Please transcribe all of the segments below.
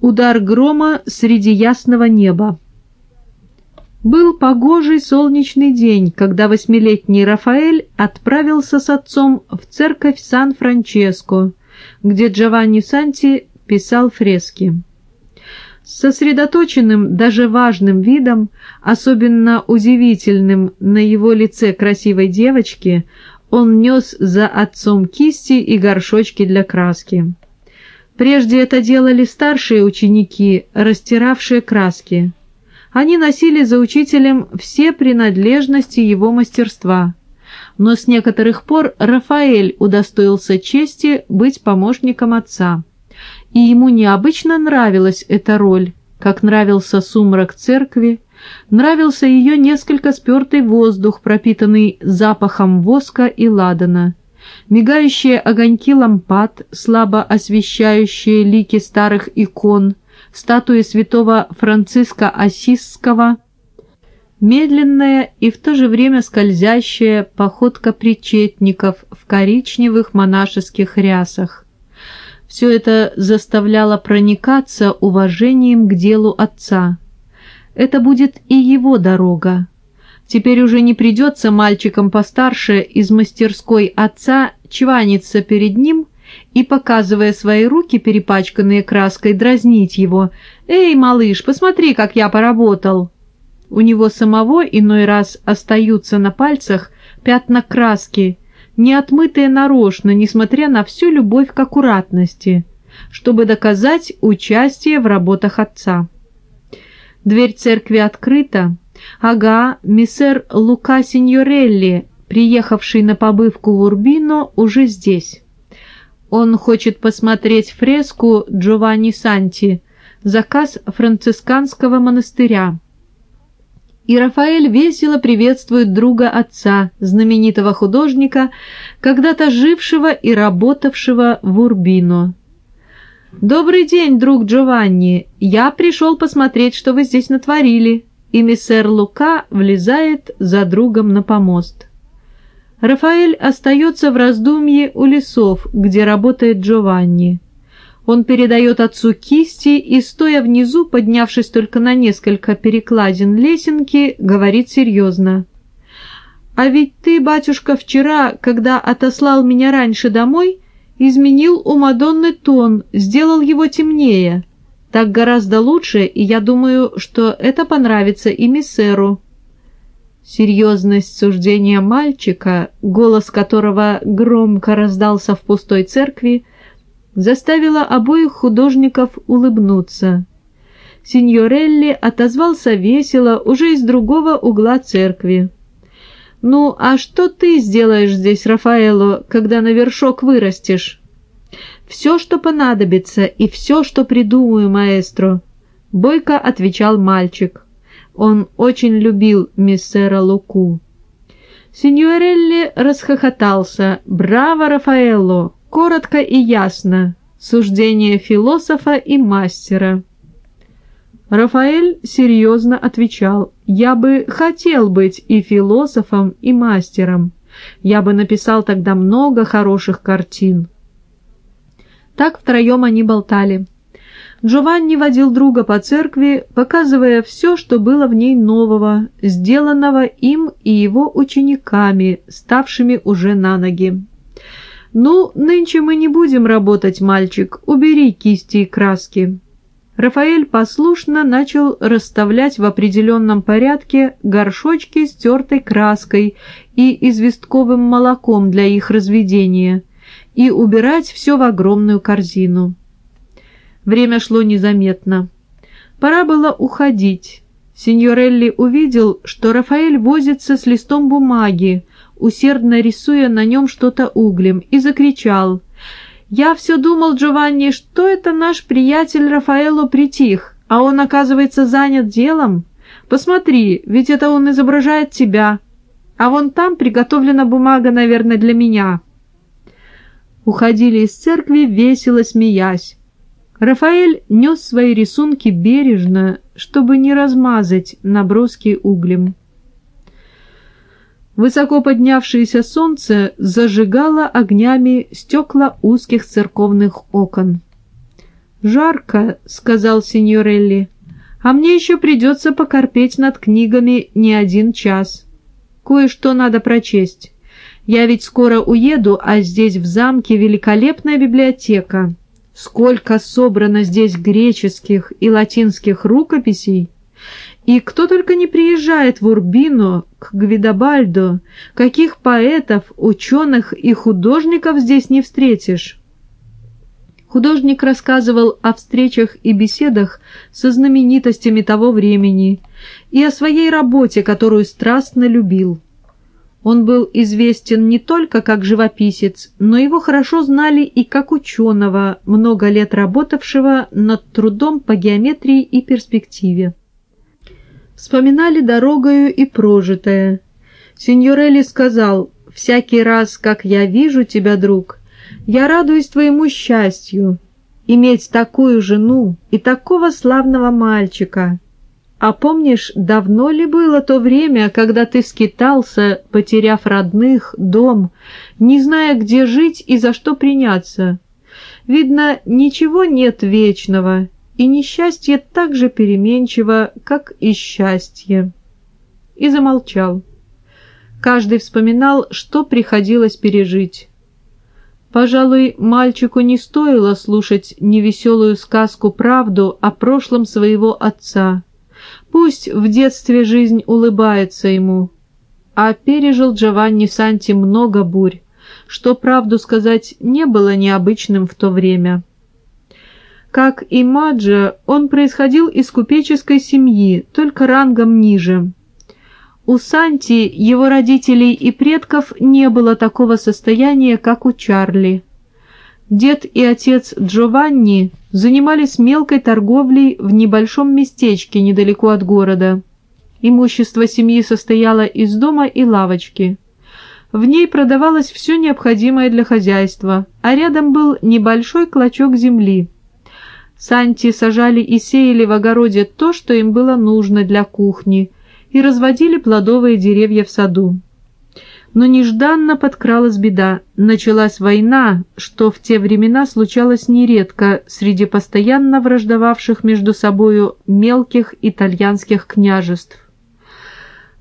Удар грома среди ясного неба. Был погожий солнечный день, когда восьмилетний Рафаэль отправился с отцом в церковь Сан-Франческо, где Джованни Санти писал фрески. Сосредоточенным, даже важным видом, особенно удивительным на его лице красивой девочки, он нес за отцом кисти и горшочки для краски. Прежде это делали старшие ученики, растиравшие краски. Они носили за учителем все принадлежности его мастерства. Но с некоторых пор Рафаэль удостоился чести быть помощником отца. И ему необычно нравилась эта роль, как нравился сумрак церкви, нравился ее несколько спертый воздух, пропитанный запахом воска и ладана мигающие огоньки лампад, слабо освещающие лики старых икон, статуи святого Франциска Осисского, медленная и в то же время скользящая походка причетников в коричневых монашеских рясах. Все это заставляло проникаться уважением к делу отца. Это будет и его дорога, Теперь уже не придется мальчикам постарше из мастерской отца чваниться перед ним и, показывая свои руки, перепачканные краской, дразнить его. «Эй, малыш, посмотри, как я поработал!» У него самого иной раз остаются на пальцах пятна краски, не отмытые нарочно, несмотря на всю любовь к аккуратности, чтобы доказать участие в работах отца. Дверь церкви открыта, Ага, миссер Лука Синьорелли, приехавший на побывку в Урбино, уже здесь. Он хочет посмотреть фреску Джованни Санти, заказ францисканского монастыря. И Рафаэль весело приветствует друга отца, знаменитого художника, когда-то жившего и работавшего в Урбино. «Добрый день, друг Джованни! Я пришел посмотреть, что вы здесь натворили и миссер Лука влезает за другом на помост. Рафаэль остается в раздумье у лесов, где работает Джованни. Он передает отцу кисти и, стоя внизу, поднявшись только на несколько перекладин лесенки, говорит серьезно. «А ведь ты, батюшка, вчера, когда отослал меня раньше домой, изменил у Мадонны тон, сделал его темнее. Так гораздо лучше, и я думаю, что это понравится и миссеру». Серьезность суждения мальчика, голос которого громко раздался в пустой церкви, заставила обоих художников улыбнуться. Синьорелли отозвался весело уже из другого угла церкви. «Ну, а что ты сделаешь здесь, Рафаэло, когда на вершок вырастешь?» «Все, что понадобится, и все, что придумаю, маэстро», — бойко отвечал мальчик. Он очень любил миссера Луку. Синьорелли расхохотался. «Браво, Рафаэлло! Коротко и ясно. Суждение философа и мастера». Рафаэль серьезно отвечал, «Я бы хотел быть и философом, и мастером. Я бы написал тогда много хороших картин». Так втроем они болтали. Джованни водил друга по церкви, показывая все, что было в ней нового, сделанного им и его учениками, ставшими уже на ноги. «Ну, нынче мы не будем работать, мальчик, убери кисти и краски». Рафаэль послушно начал расставлять в определенном порядке горшочки с тертой краской и известковым молоком для их разведения – и убирать все в огромную корзину. Время шло незаметно. Пора было уходить. Синьорелли увидел, что Рафаэль возится с листом бумаги, усердно рисуя на нем что-то углем, и закричал. «Я все думал, Джованни, что это наш приятель Рафаэло притих, а он, оказывается, занят делом. Посмотри, ведь это он изображает тебя. А вон там приготовлена бумага, наверное, для меня» уходили из церкви, весело смеясь. Рафаэль нес свои рисунки бережно, чтобы не размазать наброски углем. Высоко поднявшееся солнце зажигало огнями стекла узких церковных окон. «Жарко», — сказал сеньорелли, — «а мне еще придется покорпеть над книгами не один час. Кое-что надо прочесть. Я ведь скоро уеду, а здесь в замке великолепная библиотека. Сколько собрано здесь греческих и латинских рукописей! И кто только не приезжает в Урбино, к Гвидобальдо, каких поэтов, ученых и художников здесь не встретишь. Художник рассказывал о встречах и беседах со знаменитостями того времени и о своей работе, которую страстно любил. Он был известен не только как живописец, но его хорошо знали и как ученого, много лет работавшего над трудом по геометрии и перспективе. Вспоминали дорогою и прожитое. Синьорелли сказал, «Всякий раз, как я вижу тебя, друг, я радуюсь твоему счастью, иметь такую жену и такого славного мальчика». А помнишь, давно ли было то время, когда ты скитался, потеряв родных, дом, не зная, где жить и за что приняться? Видно, ничего нет вечного, и несчастье так же переменчиво, как и счастье. И замолчал. Каждый вспоминал, что приходилось пережить. Пожалуй, мальчику не стоило слушать невеселую сказку-правду о прошлом своего отца. Пусть в детстве жизнь улыбается ему. А пережил Джованни Санти много бурь, что, правду сказать, не было необычным в то время. Как и Маджа, он происходил из купеческой семьи, только рангом ниже. У Санти, его родителей и предков не было такого состояния, как у Чарли. Дед и отец Джованни занимались мелкой торговлей в небольшом местечке недалеко от города. Имущество семьи состояло из дома и лавочки. В ней продавалось все необходимое для хозяйства, а рядом был небольшой клочок земли – Санти сажали и сеяли в огороде то, что им было нужно для кухни, и разводили плодовые деревья в саду. Но нежданно подкралась беда. Началась война, что в те времена случалось нередко среди постоянно враждовавших между собою мелких итальянских княжеств.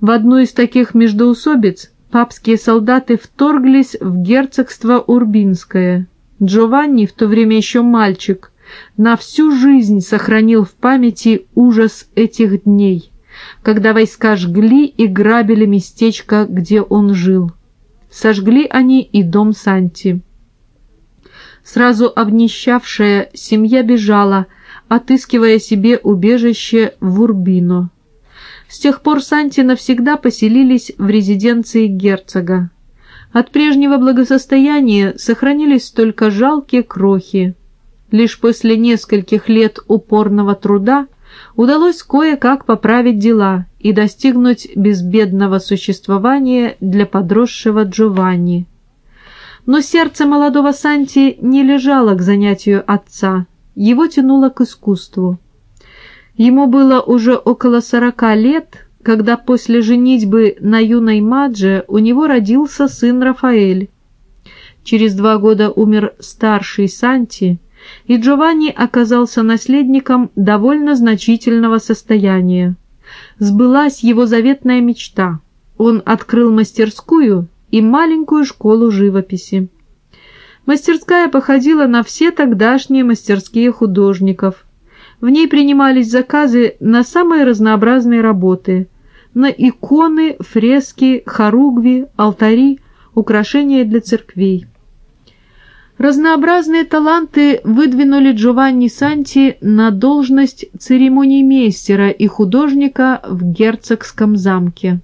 В одну из таких междоусобиц папские солдаты вторглись в герцогство Урбинское. Джованни, в то время еще мальчик, на всю жизнь сохранил в памяти ужас этих дней, когда войска жгли и грабили местечко, где он жил. Сожгли они и дом Санти. Сразу обнищавшая семья бежала, отыскивая себе убежище в Урбино. С тех пор Санти навсегда поселились в резиденции герцога. От прежнего благосостояния сохранились только жалкие крохи. Лишь после нескольких лет упорного труда удалось кое-как поправить дела и достигнуть безбедного существования для подросшего Джованни. Но сердце молодого Санти не лежало к занятию отца, его тянуло к искусству. Ему было уже около сорока лет, когда после женитьбы на юной Мадже у него родился сын Рафаэль. Через два года умер старший Санти, и Джованни оказался наследником довольно значительного состояния. Сбылась его заветная мечта. Он открыл мастерскую и маленькую школу живописи. Мастерская походила на все тогдашние мастерские художников. В ней принимались заказы на самые разнообразные работы, на иконы, фрески, хоругви, алтари, украшения для церквей. Разнообразные таланты выдвинули Джованни Санти на должность церемониймейстера и художника в герцогском замке.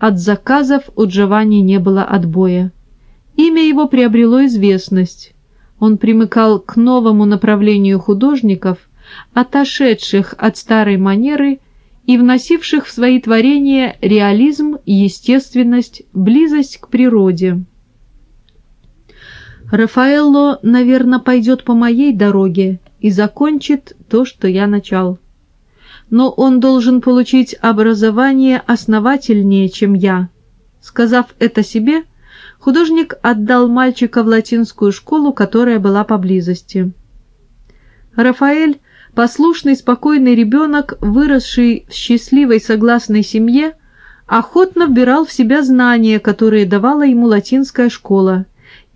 От заказов у Джованни не было отбоя. Имя его приобрело известность. Он примыкал к новому направлению художников, отошедших от старой манеры и вносивших в свои творения реализм, естественность, близость к природе. Рафаэлло, наверное, пойдет по моей дороге и закончит то, что я начал. Но он должен получить образование основательнее, чем я. Сказав это себе, художник отдал мальчика в латинскую школу, которая была поблизости. Рафаэль, послушный, спокойный ребенок, выросший в счастливой согласной семье, охотно вбирал в себя знания, которые давала ему латинская школа,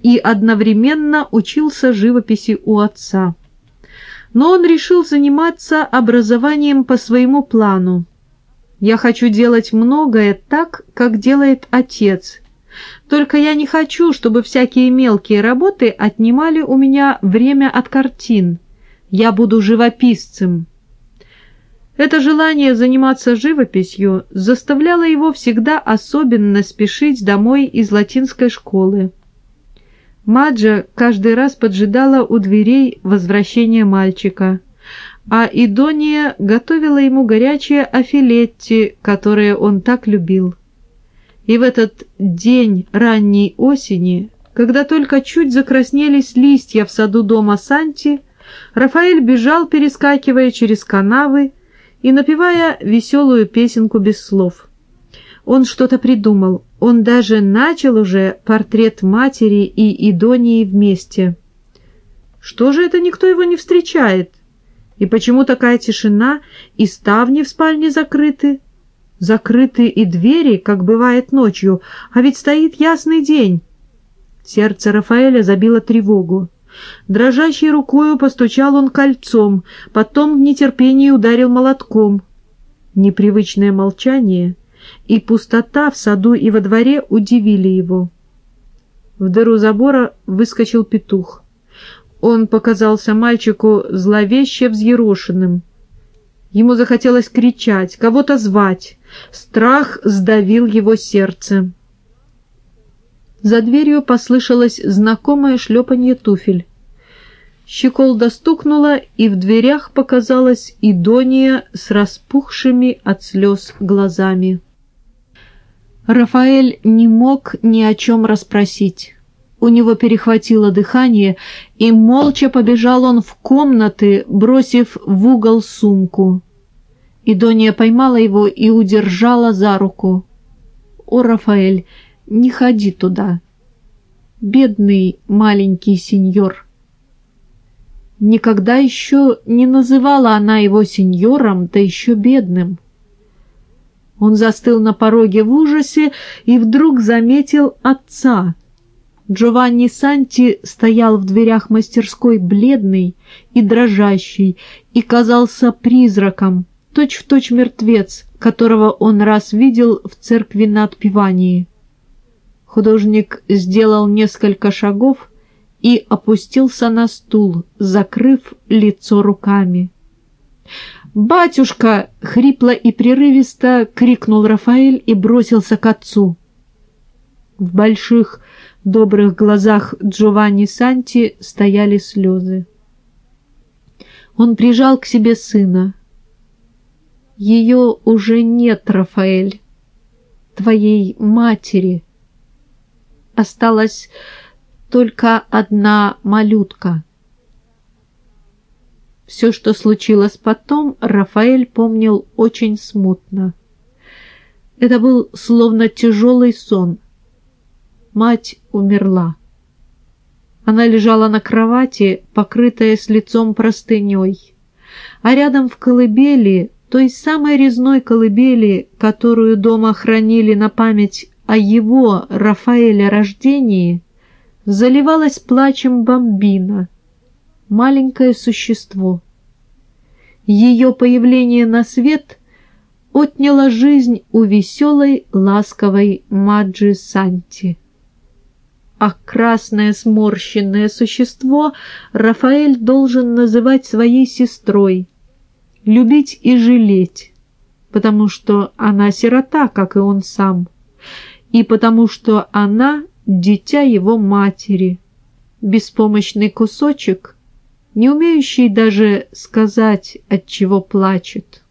и одновременно учился живописи у отца. Но он решил заниматься образованием по своему плану. «Я хочу делать многое так, как делает отец», только я не хочу, чтобы всякие мелкие работы отнимали у меня время от картин. Я буду живописцем. Это желание заниматься живописью заставляло его всегда особенно спешить домой из латинской школы. Маджа каждый раз поджидала у дверей возвращения мальчика, а Идония готовила ему горячее афилетти, которое он так любил. И в этот день ранней осени, когда только чуть закраснелись листья в саду дома Санти, Рафаэль бежал, перескакивая через канавы и напевая веселую песенку без слов. Он что-то придумал, он даже начал уже портрет матери и Идонии вместе. Что же это никто его не встречает? И почему такая тишина, и ставни в спальне закрыты? Закрыты и двери, как бывает ночью, а ведь стоит ясный день. Сердце Рафаэля забило тревогу. Дрожащей рукою постучал он кольцом, потом в нетерпении ударил молотком. Непривычное молчание и пустота в саду и во дворе удивили его. В дыру забора выскочил петух. Он показался мальчику зловеще взъерошенным. Ему захотелось кричать, кого-то звать. Страх сдавил его сердце. За дверью послышалось знакомое шлепанье туфель. Щеколда стукнула, и в дверях показалась Идония с распухшими от слез глазами. Рафаэль не мог ни о чем расспросить. У него перехватило дыхание, и молча побежал он в комнаты, бросив в угол сумку. Идония поймала его и удержала за руку. «О, Рафаэль, не ходи туда! Бедный маленький сеньор!» Никогда еще не называла она его сеньором, да еще бедным. Он застыл на пороге в ужасе и вдруг заметил отца. Джованни Санти стоял в дверях мастерской бледный и дрожащий и казался призраком, точь-в-точь точь мертвец, которого он раз видел в церкви на отпевании. Художник сделал несколько шагов и опустился на стул, закрыв лицо руками. «Батюшка!» — хрипло и прерывисто крикнул Рафаэль и бросился к отцу. В больших добрых глазах Джованни Санти стояли слезы. Он прижал к себе сына. Ее уже нет, Рафаэль, твоей матери. Осталась только одна малютка. Все, что случилось потом, Рафаэль помнил очень смутно. Это был словно тяжелый сон. Мать умерла. Она лежала на кровати, покрытая с лицом простыней, а рядом в колыбели той самой резной колыбели, которую дома хранили на память о его, Рафаэля, рождении, заливалась плачем бомбина, маленькое существо. Ее появление на свет отняло жизнь у веселой, ласковой Маджи Санти. А красное сморщенное существо Рафаэль должен называть своей сестрой — любить и жалеть, потому что она сирота, как и он сам, и потому что она — дитя его матери, беспомощный кусочек, не умеющий даже сказать, от чего плачет.